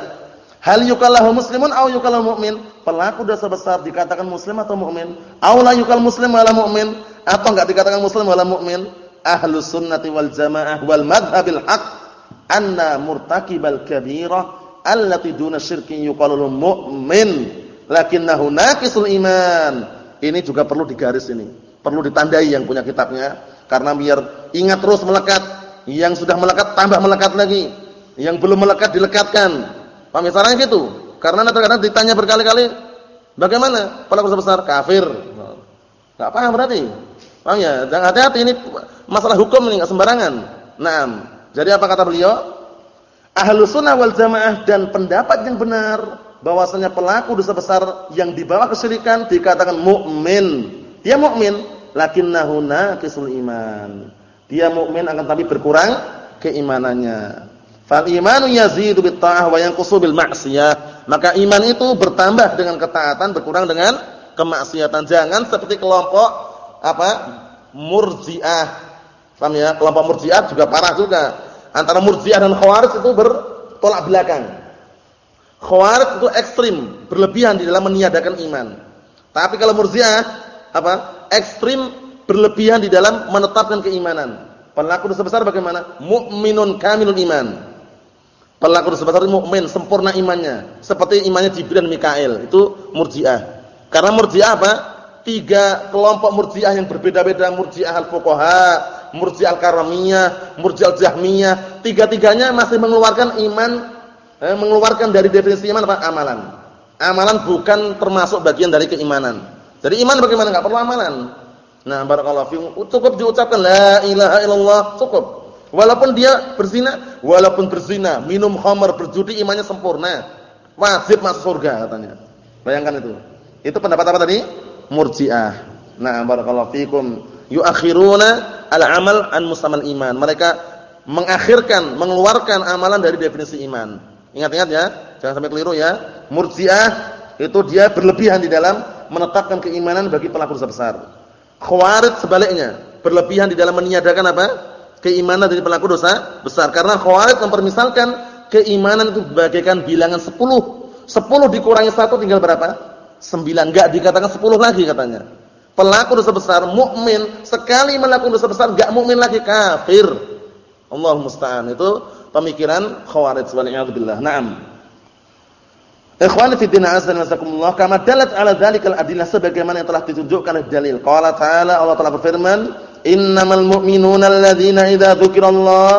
hal yukallahu muslimun aw yukallahu mu'min? Pelaku dosa besar dikatakan muslim atau mukmin? Aw la yukal muslim wala mu'min? Atau enggak dikatakan muslim wala mu'min? Ahlus sunnati wal jamaah wal madhhabil haq anna murtakibal kabirah allati duna syirkin yuqalu mu'min lakinnahu naqisul iman ini juga perlu digaris ini. Perlu ditandai yang punya kitabnya karena biar ingat terus melekat. Yang sudah melekat tambah melekat lagi. Yang belum melekat dilekatkan. Paham ya caranya gitu? Karena kadang-kadang ditanya berkali-kali, bagaimana pelaku besar kafir? Enggak paham berarti. Paham ya? Jangan hati-hati ini masalah hukum ini enggak sembarangan. Naam. Jadi apa kata beliau? Ahlus sunnah wal jamaah dan pendapat yang benar bahwasanya pelaku dosa besar yang dibawa kesyirikan dikatakan mukmin. Dia mukmin, lakinnahu naqisul iman. Dia mukmin akan tapi berkurang keimanannya. Fal imanu yazidu bit ta'ah wa yanqusu bil ma'siyah. Maka iman itu bertambah dengan ketaatan, berkurang dengan kemaksiatan. Jangan seperti kelompok apa? Murji'ah. Paham ya? Kelompok Murji'ah juga parah juga. Antara Murji'ah dan Khawarij itu bertolak belakang. Khawarij itu ekstrim, berlebihan di dalam meniadakan iman. Tapi kalau Murji'ah apa? Ekstrim berlebihan di dalam menetapkan keimanan. Pelaku dosa besar bagaimana? Mukminun kamilul iman. Pelaku dosa besar mukmin, sempurna imannya, seperti imannya Jibril dan Mikail. Itu Murji'ah. Karena Murji'ah apa? Tiga kelompok Murji'ah yang berbeda-beda, Murji'ah al-fuqaha, Murji'ah al-karamiyah, Murji'ah al-jahmiyah, tiga-tiganya masih mengeluarkan iman eh, mengeluarkan dari definisi iman apa? Amalan. Amalan bukan termasuk bagian dari keimanan. Jadi iman bagaimana? Enggak perlu amalan. Nah, barakallahu fiikum. Cukup diucapkan la ilaha illallah, cukup. Walaupun dia berzina, walaupun berzina, minum khamar, berjudi imannya sempurna. Wajib masuk surga katanya. Bayangkan itu. Itu pendapat apa tadi? Murji'ah. Nah, barakallahu fiikum. Yuakhiruna al-amal an musammal iman. Mereka mengakhirkan, mengeluarkan amalan dari definisi iman. Ingat-ingat ya, jangan sampai keliru ya. Murji'ah itu dia berlebihan di dalam menetapkan keimanan bagi pelaku dosa besar. Khawarij sebaliknya, berlebihan di dalam meniadakan apa? Keimanan dari pelaku dosa besar. Karena Khawarij mempermisalkan keimanan itu bagaikan bilangan 10. 10 dikurangi 1 tinggal berapa? 9. Enggak dikatakan 10 lagi katanya. Pelaku dosa besar mukmin sekali melakukan dosa besar enggak mukmin lagi kafir. Allah musta'an. Itu pemikiran Khawarij wal billah. Naam. Ikhwani fi din azza wa jazakumullah kama dalat ala dzalikal adillah sebagaimana yang telah ditunjukkan oleh dalil. Qala ta'ala Allah telah berfirman, "Innamal mu'minuna alladzina idza dzukirallah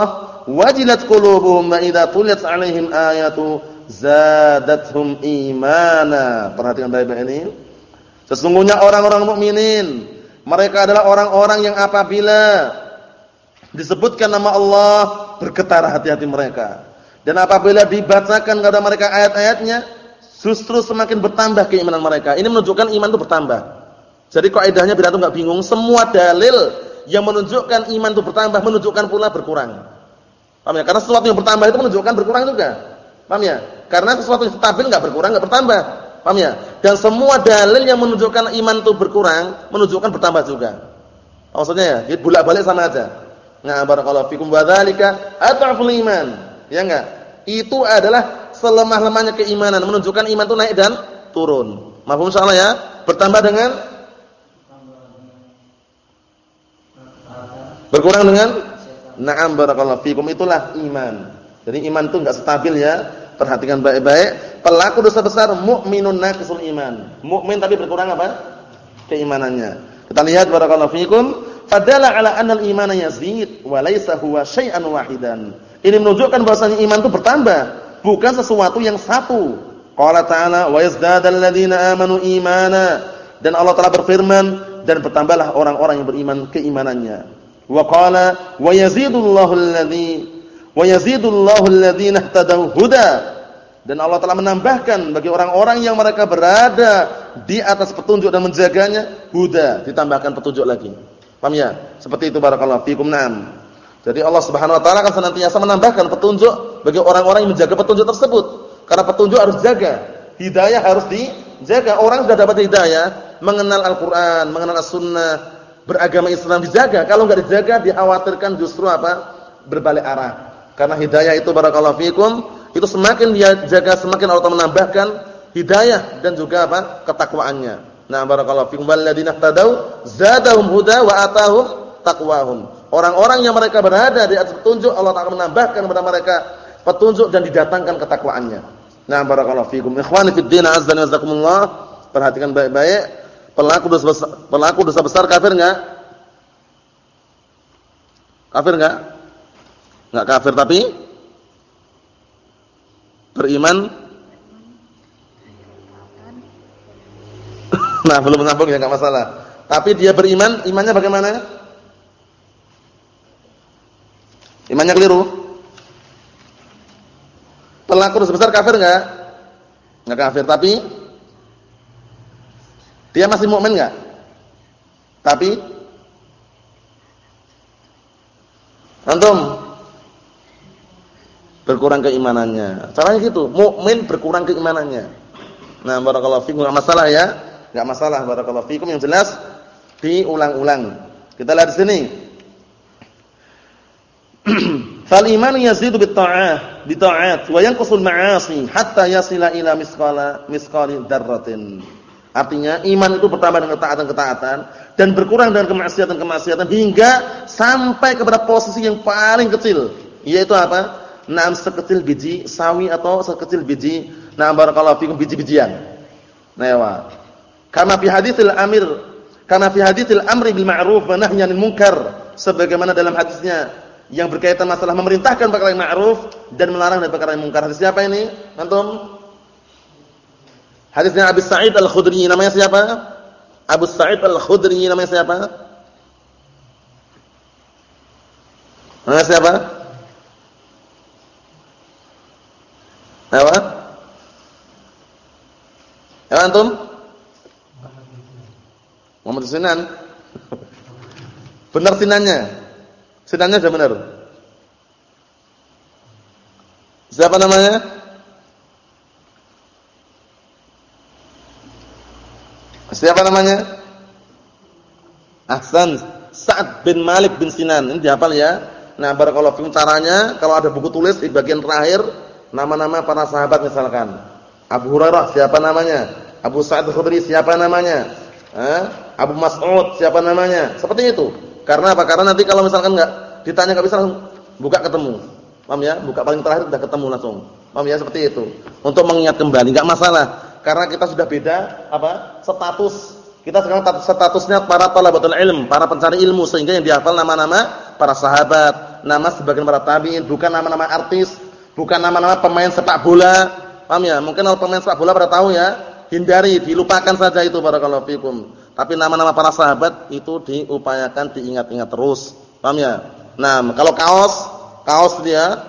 wajilat qulubuhum wa idza tuliyat 'alaihim ayatu zadatuhum imana." Perhatikan baik-baik ini. Sesungguhnya orang-orang mukminin mereka adalah orang-orang yang apabila disebutkan nama Allah bergetar hati-hati mereka. Dan apabila dibacakan kepada mereka ayat-ayatnya justru semakin bertambah keimanan mereka. Ini menunjukkan iman itu bertambah. Jadi kaidahnya biar antum enggak bingung, semua dalil yang menunjukkan iman itu bertambah menunjukkan pula berkurang. Paham ya? Karena sesuatu yang bertambah itu menunjukkan berkurang juga. Paham ya? Karena sesuatu yang stabil enggak berkurang, enggak bertambah. Paham ya? Dan semua dalil yang menunjukkan iman itu berkurang menunjukkan bertambah juga. Maksudnya ya, jadi bolak-balik sama aja. Nah, barakallahu fikum wa dzalika at'aful iman. Ya enggak? Itu adalah selemah-lemahnya keimanan menunjukkan iman itu naik dan turun. Mahfum insyaallah ya. Bertambah dengan berkurang dengan na'am barakallahu fikum itulah iman. Jadi iman itu enggak stabil ya. Perhatikan baik-baik. Pelaku dosa besar mukminun naqisul iman. Mukmin tapi berkurang apa? Keimanannya. Kita lihat barakallahu fikum, fadala ala anna al-imana yazid wa laysa huwa syai'an wahidan. Ini menunjukkan bahwasanya iman itu bertambah bukan sesuatu yang satu. Qala ta'ala wa yazdadal ladzina amanu imana dan Allah telah berfirman dan bertambahlah orang-orang yang beriman keimanannya. Wa qala wa yazidullahu alladzi wa yazidullahu alladzina ihtadaw huda dan Allah telah menambahkan bagi orang-orang yang mereka berada di atas petunjuk dan menjaganya huda ditambahkan petunjuk lagi. Paham ya? Seperti itu barakallahu fikum. Naam. Jadi Allah Subhanahu wa taala akan senantiasa menambahkan petunjuk bagi orang-orang yang menjaga petunjuk tersebut. Karena petunjuk harus dijaga. Hidayah harus dijaga. Orang sudah dapat hidayah, mengenal Al-Qur'an, mengenal As-Sunnah, beragama Islam dijaga. Kalau enggak dijaga, dikhawatirkan justru apa? berbalik arah. Karena hidayah itu barakallahu fikum, itu semakin dia jaga semakin Allah menambahkan hidayah dan juga apa? ketakwaannya. Nah, barakallahu fikum walladzina tadau zadahum huda wa atahum taqwahum. Orang-orang yang mereka berada di atas petunjuk Allah akan menambahkan kepada mereka petunjuk dan didatangkan ketakwaannya. Nah, barakallahu fikum. Ikhwani fid din azza wa jazakumullah. Perhatikan baik-baik. Pelaku dosa besar, pelaku dosa besar kafir enggak? Kafir enggak? Enggak kafir tapi beriman Nah, belum nyambung ya enggak masalah. Tapi dia beriman, imannya bagaimana? Imannya keliru. Pelaku dosa besar kafir enggak? Enggak kafir, tapi dia masih mukmin enggak? Tapi antum berkurang keimanannya. Caranya gitu, mukmin berkurang keimanannya. Nah, barakallahu fikum enggak masalah ya. Enggak masalah barakallahu fikum yang jelas diulang-ulang. Kita lihat di sini. Fal iman yazidu bit ta'ah, bi ta'at wa yanqusul ma'asi hatta yasila ila misqala misqali darratin. Artinya iman itu bertambah dengan ketaatan-ketaatan dan berkurang dengan kemaksiatan-kemaksiatan hingga sampai kepada posisi yang paling kecil, yaitu apa? Naam sekecil biji sawi atau sekecil biji naam barakallahu fikum biji-bijian. Nah, ya. Karena fi haditsil amir, karena fi haditsil amri bil ma'ruf wa nahyi 'anil munkar sebagaimana dalam hadisnya yang berkaitan masalah memerintahkan perkara yang ma'ruf dan melarang dari perkara yang mungkar. Hadis siapa ini? Antum? Hadisnya Abu Sa'id Al-Khudri namanya siapa? Abu Sa'id Al-Khudri namanya siapa? Namanya siapa? Apa? Ya antum? Muhammad Sinan. Benar sinannya. Sinannya sudah benar. Siapa namanya? Siapa namanya? Ahsan Sa'ad bin Malik bin Sinan. Ini dihafal ya. Nah, barakallahu fikum caranya kalau ada buku tulis di bagian terakhir nama-nama para sahabat misalkan. Abu Hurairah siapa namanya? Abu Sa'id Al-Khudri siapa namanya? Eh? Abu Mas'ud siapa namanya? Seperti itu. Karena apa? Karena nanti kalau misalkan enggak ditanya enggak bisa langsung buka ketemu. Paham ya? Buka paling terakhir sudah ketemu langsung. Paham ya seperti itu. Untuk mengingat kembali enggak masalah. Karena kita sudah beda apa? status. Kita sekarang statusnya para talabatul ilm, para pencari ilmu sehingga yang dihafal nama-nama para sahabat, nama sebagian para tabi'in, bukan nama-nama artis, bukan nama-nama pemain sepak bola. Paham ya? Mungkin kalau pemain sepak bola pada tahu ya, hindari, dilupakan saja itu barakallahu fikum. Tapi nama-nama para sahabat itu diupayakan diingat-ingat terus. Paham ya? Nah, kalau kaos, kaos dia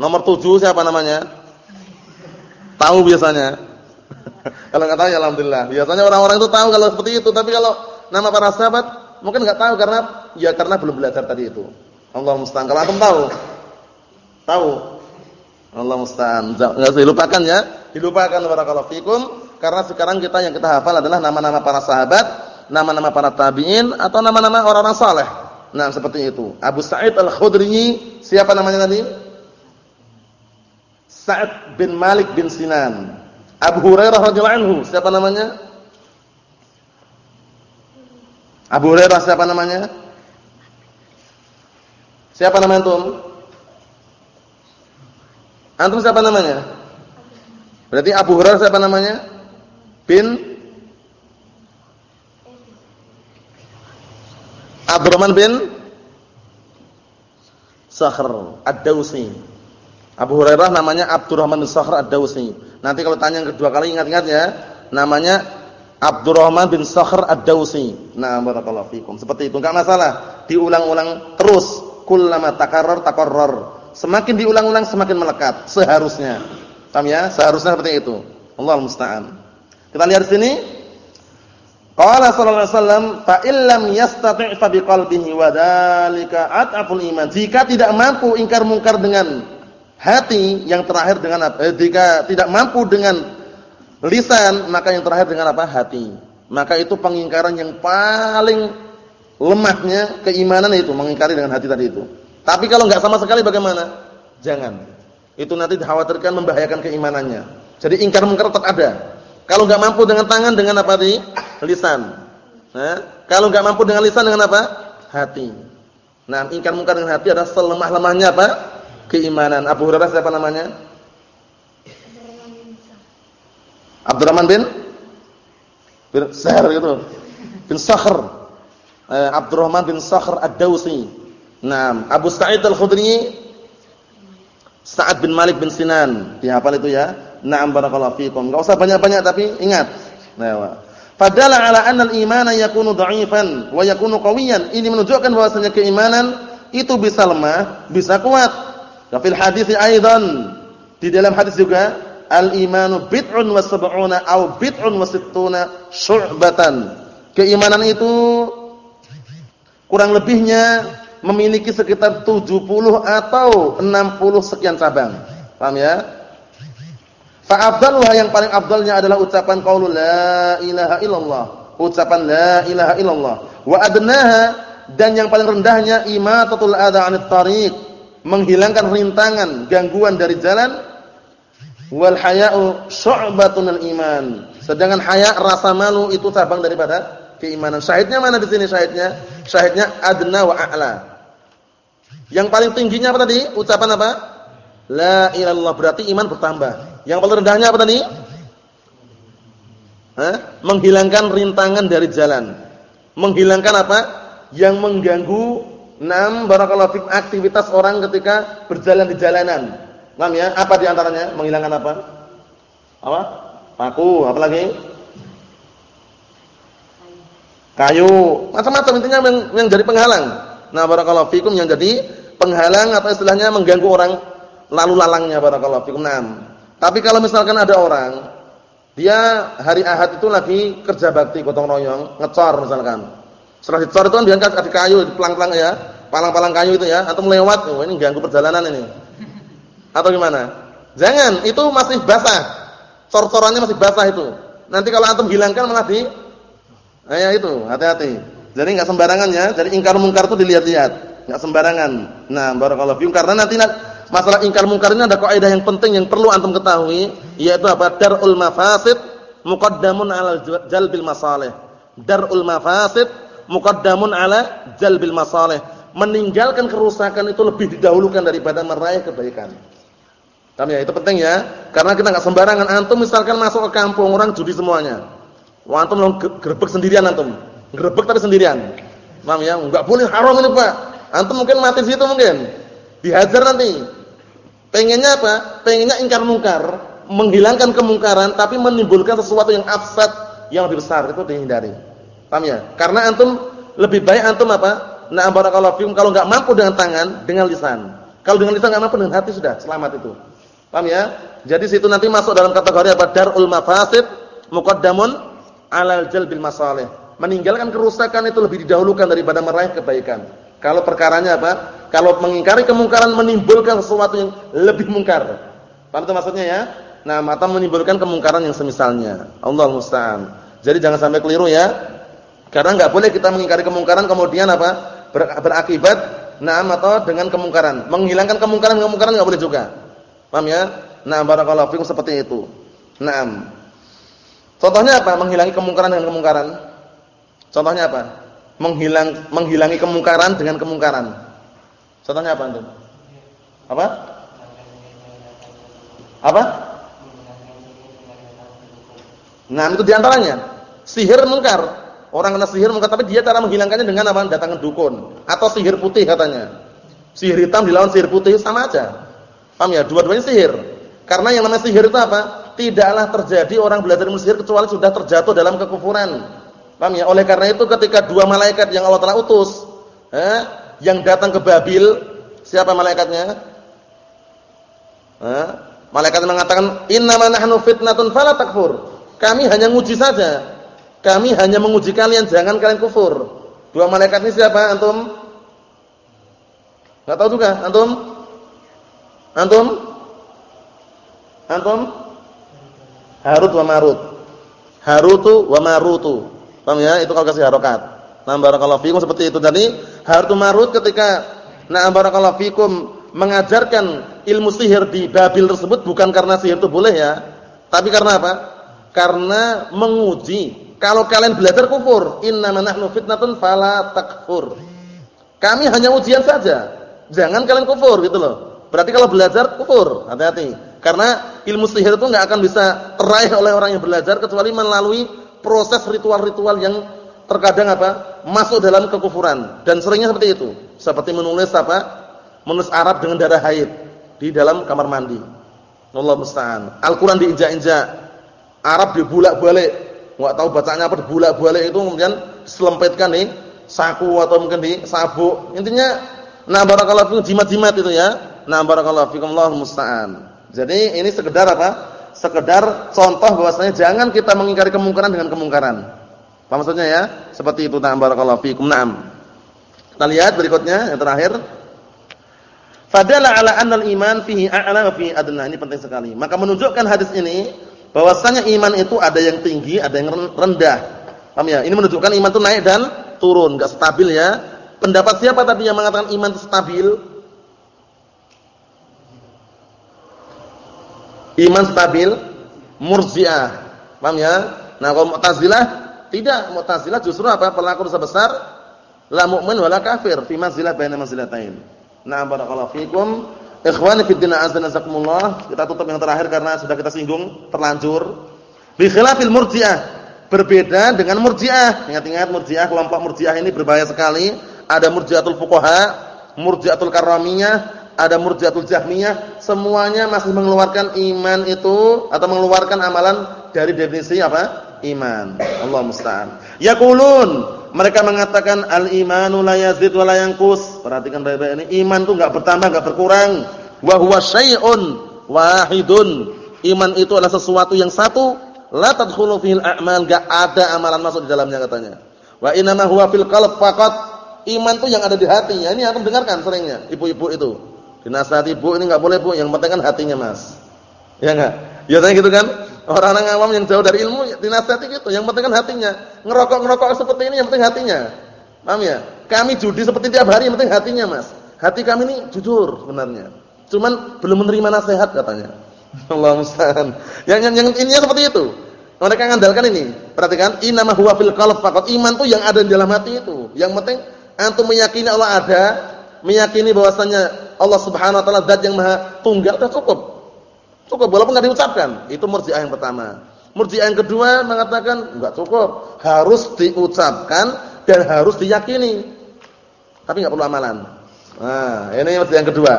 nomor 7 siapa namanya? Tahu biasanya. kalau enggak tahu ya alhamdulillah. Biasanya orang-orang itu tahu kalau seperti itu, tapi kalau nama para sahabat mungkin enggak tahu karena ya karena belum belajar tadi itu. Allah musta'an. Kalau antum tahu? Tahu? Allah musta'an. Enggak usah dilupakan ya. Dilupakan barakallahu fikum karena sekarang kita yang kita hafal adalah nama-nama para sahabat, nama-nama para tabi'in atau nama-nama orang-orang saleh. Nah, seperti itu. Abu Sa'id Al-Khudri, siapa namanya tadi? Sa'ad bin Malik bin Sinan. Abu Hurairah radhiyallahu anhu, siapa namanya? Abu Hurairah siapa namanya? Siapa nama antum? Antum siapa namanya? Berarti Abu Hurairah siapa namanya? Bin Abdurrahman bin Sakhr Ad-Dausi. Abu Hurairah namanya Abdurrahman bin Sakhr Ad-Dausi. Nanti kalau tanya yang kedua kali ingat-ingat ya. Namanya Abdurrahman bin Sakhr Ad-Dausi. Nah, barakallahu fikum. Seperti itu enggak masalah. Diulang-ulang terus. Kullama takarrar takarrar. Semakin diulang-ulang semakin melekat seharusnya. Paham ya? Seharusnya seperti itu. Allah musta'an. Kita lihat sini. Qala sallallahu alaihi wasallam, "Fa illam yastati' fa biqalbihi wa dzalika at'aful iman." Jika tidak mampu ingkar mungkar dengan hati yang terakhir dengan apa? Eh, jika tidak mampu dengan lisan, maka yang terakhir dengan apa? Hati. Maka itu pengingkaran yang paling lemahnya keimanan itu mengingkari dengan hati tadi itu. Tapi kalau nggak sama sekali bagaimana? Jangan. Itu nanti dikhawatirkan membahayakan keimanannya. Jadi ingkar mungkar tetap ada. Kalau nggak mampu dengan tangan dengan apa tadi? Lisan. Nah, kalau nggak mampu dengan lisan dengan apa? Hati. Nah, ingkar mungkar dengan hati adalah selemah-lemahnya apa? keimanan. Abu Hurairah siapa namanya? Abdurrahman bin bin Sahr gitu. Bin Sakhr. Eh, Abdurrahman bin Sakhr Ad-Dausi. Nah, Abu Sa'id Al-Khudri Sa'ad bin Malik bin Sinan. Dihafal itu ya. Na'am barakallahu fikum. Enggak usah banyak-banyak tapi ingat. Nah, Fadala ala anna al-imana yakunu dha'ifan wa yakunu qawiyan. Ini menunjukkan bahwasanya keimanan itu bisa lemah, bisa kuat. Fil hadis aidan di dalam hadis juga al-imanu bid'un wa sab'una aw bid'un wa sittuna syu'batan. Keimanan itu kurang lebihnya memiliki sekitar 70 atau 60 sekian cabang. Paham ya? Fa afdaluha yang paling afdalnya adalah ucapan qaulul la ilaha illallah. Ucapan la ilaha illallah. Wa adnaha dan yang paling rendahnya imatatul adha 'anit tariq menghilangkan rintangan, gangguan dari jalan. Wal haya'u syu'batun iman. Sedangkan haya rasa malu itu cabang daripada keimanan. Syahidnya mana di sini syahidnya? Syahidnya adna wa a'la. Yang paling tingginya apa tadi? Ucapan apa? La ilallah berarti iman bertambah. Yang paling rendahnya apa tadi? Hah? Menghilangkan rintangan dari jalan. Menghilangkan apa? Yang mengganggu Enam barakallahu fik aktivitas orang ketika berjalan di jalanan. Paham ya? Apa di antaranya? Menghilangkan apa? Apa? Paku, apa lagi? Kayu, macam-macam intinya yang, yang jadi penghalang. Nah, barakallahu fikum yang jadi penghalang atau istilahnya mengganggu orang lalu lalangnya barakallahu fikum. Enam. Tapi kalau misalkan ada orang dia hari Ahad itu lagi kerja bakti gotong royong, ngecor misalkan. Setelah dicor itu kan dia kasih kayu, pelang-pelang ya, palang-palang kayu itu ya, atau melewat, oh, ini ganggu perjalanan ini. Atau gimana? Jangan, itu masih basah. Cor-corannya masih basah itu. Nanti kalau antum hilangkan malah di Nah, ya itu, hati-hati. Jadi enggak sembarangan ya, jadi ingkar mungkar itu dilihat-lihat, enggak sembarangan. Nah, barakallahu fiikum karena nanti masalah ingkar mungkar ini ada kaidah yang penting yang perlu antum ketahui, yaitu apa? Darul mafasid muqaddamun 'alal jalbil masalih. Darul mafasid muqaddamun ala jalbil masalih. Meninggalkan kerusakan itu lebih didahulukan daripada meraih kebaikan. Kami ya, itu penting ya. Karena kita enggak sembarangan antum misalkan masuk ke kampung orang judi semuanya. Wah antum gerbek sendirian antum. Gerbek tapi sendirian. Paham ya? Enggak boleh haram ini, Pak. Antum mungkin mati situ mungkin. Dihajar nanti. Pengennya apa? Pengennya ingkar mungkar, menghilangkan kemungkaran tapi menimbulkan sesuatu yang absat yang lebih besar itu dihindari. Paham ya? Karena antum lebih baik antum apa? Nah, barakallahu fikum kalau enggak mampu dengan tangan, dengan lisan. Kalau dengan lisan enggak mampu dengan hati sudah selamat itu. Paham ya? Jadi situ nanti masuk dalam kategori apa? Darul mafasid muqaddamun alal jalbil masalih. Meninggalkan kerusakan itu lebih didahulukan daripada meraih kebaikan. Kalau perkaranya apa? Kalau mengingkari kemungkaran menimbulkan sesuatu yang lebih mungkar. Paham itu maksudnya ya? Nah, mata menimbulkan kemungkaran yang semisalnya. Allah musta'an. Jadi jangan sampai keliru ya. Karena enggak boleh kita mengingkari kemungkaran kemudian apa? Ber, berakibat na'am atau dengan kemungkaran. Menghilangkan kemungkaran-kemungkaran enggak boleh juga. Paham ya? Nah, barakallahu fikum seperti itu. Naam. Contohnya apa? Menghilangi kemungkaran dengan kemungkaran. Contohnya apa? Menghilang menghilangi kemungkaran dengan kemungkaran. Contohnya apa antum? Apa? Apa? Nah, itu di antaranya. Sihir mungkar. Orang kena sihir mungkin tapi dia cara menghilangkannya dengan apa? Datangkan dukun atau sihir putih katanya. Sihir hitam dilawan sihir putih sama aja. Paham ya? Dua-duanya sihir. Karena yang namanya sihir itu apa? Tidaklah terjadi orang belajar ilmu sihir kecuali sudah terjatuh dalam kekufuran. Paham ya? Oleh karena itu ketika dua malaikat yang Allah telah utus, eh, yang datang ke Babil, siapa malaikatnya? Eh, malaikat mengatakan, "Innama nahnu fitnatun fala takfur." Kami hanya nguji saja kami hanya menguji kalian, jangan kalian kufur. Dua malaikat ini siapa? Antum? Enggak tahu juga, antum? Antum? Antum? Harut wa Marut. Harutu wa Marutu. Paham ya? Itu kalau kasih harokat. Nah, barakallahu fikum seperti itu. Jadi, Harut Marut ketika nah barakallahu fikum mengajarkan ilmu sihir di Babil tersebut bukan karena sihir itu boleh ya, tapi karena apa? Karena menguji kalau kalian belajar kufur, innama nahnu fitnatun fala takfur. Kami hanya ujian saja. Jangan kalian kufur gitu loh. Berarti kalau belajar kufur, hati-hati. Karena ilmu sihir itu enggak akan bisa teraih oleh orang yang belajar kecuali melalui proses ritual-ritual yang terkadang apa? masuk dalam kekufuran dan seringnya seperti itu. Seperti menulis apa? Menulis Arab dengan darah haid di dalam kamar mandi. Allah musta'an. Al-Qur'an diinjak-injak. Arab dibulak-balik nggak tahu bacanya apa bolak-balik itu kemudian selempitkan nih saku atau mungkin di sabuk. Intinya nah barakallahu fikum jimat-jimat itu ya. Nah barakallahu fikum Allah musta'an. Jadi ini sekedar apa? Sekedar contoh bahwasanya jangan kita mengingkari kemungkaran dengan kemungkaran. Apa maksudnya ya? Seperti itu nah barakallahu fikum. Naam. Kita lihat berikutnya yang terakhir. Fadala ala anna al-iman fihi a'la wa fihi adna. Ini penting sekali. Maka menunjukkan hadis ini bahwasanya iman itu ada yang tinggi, ada yang rendah. Paham ya? Ini menunjukkan iman itu naik dan turun, enggak stabil ya. Pendapat siapa tadi yang mengatakan iman itu stabil? Iman stabil Murji'ah. Paham ya? Nah, kalau Mu'tazilah tidak, Mu'tazilah justru apa? Pelaku dosa besar la mu'min wala kafir fi manzilah baina manzilatain. Nah, barakallahu fikum. Ikhwani fi din azza nazakumullah, kita tutup yang terakhir karena sudah kita singgung terlanjur. Bi khilafil murji'ah, berbeda dengan murji'ah. Ingat-ingat murji'ah, kelompok murji'ah ini berbahaya sekali. ada Murji'atul Fuqaha, Murji'atul Karramiyah, ada Murji'atul Jahmiyah, semuanya masih mengeluarkan iman itu atau mengeluarkan amalan dari definisi apa? Iman. Allah musta'an. Yaqulun, mereka mengatakan al-imanu la yazid. Perhatikan baik-baik ini, iman itu enggak bertambah, enggak berkurang. Wa huwa syai'un wahidun. Iman itu adalah sesuatu yang satu, la tadkhulu fil a'mal, enggak ada amalan masuk di dalamnya katanya. Wa inama huwa fil qalb. Iman itu yang ada di hati. Ya, ini akan dengarkan seringnya ibu-ibu itu. Dinasihati ibu ini enggak boleh Bu, yang penting kan hatinya, Mas. Ya enggak? Biasanya gitu kan? Orang-orang awam yang jauh dari ilmu dinasihati gitu, yang penting kan hatinya. Ngerokok-ngerokok seperti ini yang penting hatinya. Paham ya? Kami judi seperti tiap hari yang penting hatinya, Mas. Hati kami ini jujur sebenarnya. Cuman belum menerima nasihat katanya. Allah musta'an. Yang yang, yang ini seperti itu. Mereka mengandalkan ini. Perhatikan, inama huwa fil qalb. Iman tuh yang ada di dalam hati itu. Yang penting antum meyakini Allah ada, meyakini bahwasanya Allah Subhanahu wa taala zat yang maha tunggal sudah cukup. Cukup walaupun enggak diucapkan. Itu murji'ah yang pertama. Murji'ah yang kedua mengatakan enggak cukup, harus diucapkan dan harus diyakini. Tapi enggak perlu amalan. Nah, ini yang kedua.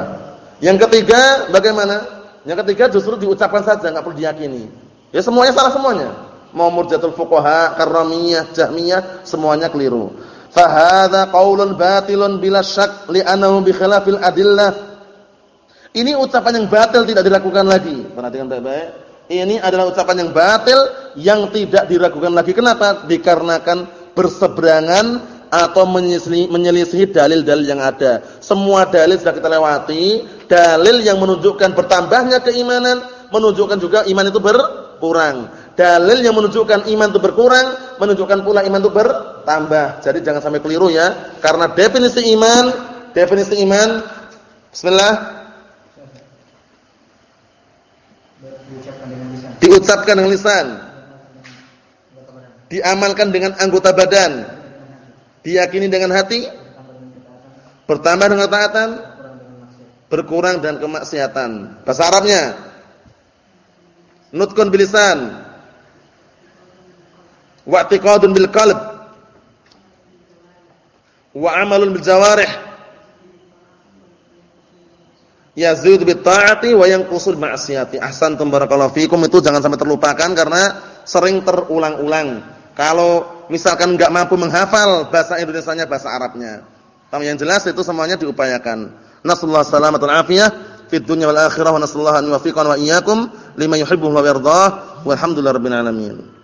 Yang ketiga bagaimana? Yang ketiga justru diucapkan saja, enggak perlu diyakini. Ya semuanya salah semuanya. Mau murjatul fuqaha, karramiyah, jahmiyah, semuanya keliru. Fahadha qaulun batilun bila syak li'annahu bi khilafil adillah. Ini ucapan yang batil tidak diragukan lagi. Perhatikan baik-baik. Ini adalah ucapan yang batil yang tidak diragukan lagi. Kenapa? Dikarenakan berseberangan atau menyelisihi dalil-dalil yang ada. Semua dalil sudah kita lewati. Dalil yang menunjukkan bertambahnya keimanan, menunjukkan juga iman itu ber berkurang. Dalil yang menunjukkan iman itu berkurang, menunjukkan pula iman itu bertambah. Jadi jangan sampai keliru ya. Karena definisi iman, definisi iman Bismillah diucapkan dengan lisan. Diamalkan dengan anggota badan. Diyakini dengan hati. Bertambah dengan taatan, berkurang dan kemaksiatan. Bahasa Arabnya nutkun bilisan wa i'tiqadun bil qalb wa amalun bil jawarih. Yazid bit ta'ati wa yanqusul ma'siyati. Ahsantum barakallahu fikum. Itu jangan sampai terlupakan karena sering terulang-ulang. Kalau misalkan enggak mampu menghafal bahasa Indonesianya bahasa Arabnya. Tapi yang jelas itu semuanya diupayakan. Nasallahu salamatul afiyah fid dunya wal akhirah. Wa nasallahu an wa iyyakum lima yuhibbu wa yardah. Walhamdulillahi rabbil alamin